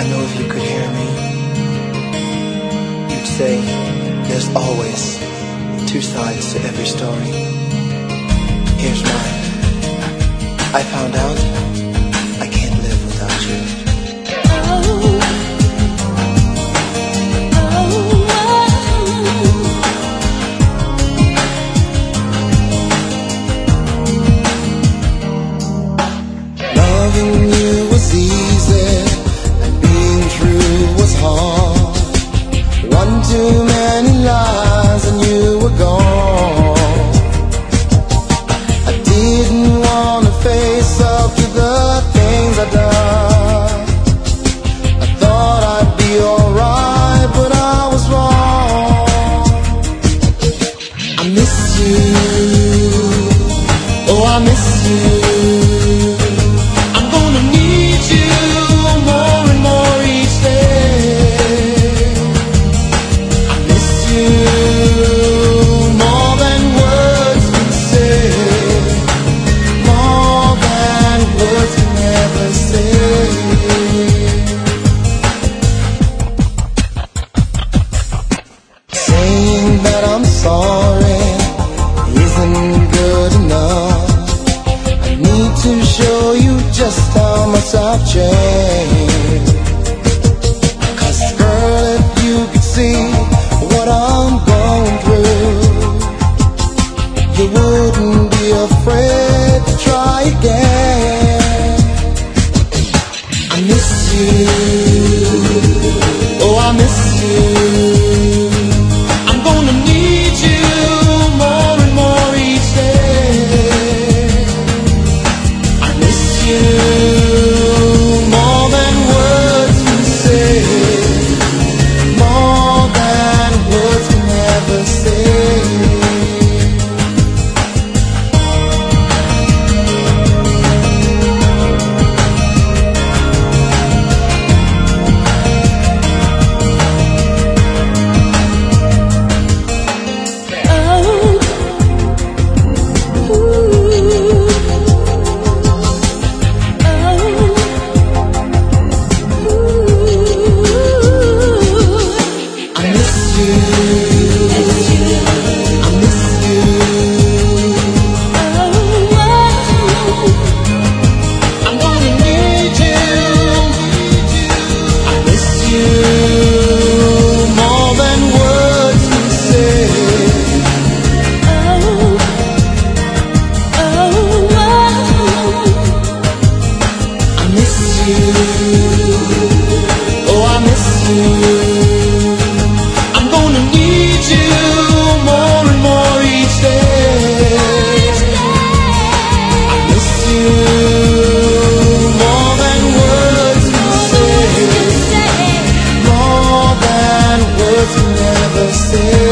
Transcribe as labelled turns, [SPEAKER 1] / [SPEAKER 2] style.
[SPEAKER 1] I know if you could hear me, you'd say there's always two sides to every story. Here's mine. Miss I've changed. Cause girl, if you could see what I'm going through, you wouldn't be afraid to try again. I miss you. Oh, I miss you. I'm gonna need you more and more each day. I miss you. você.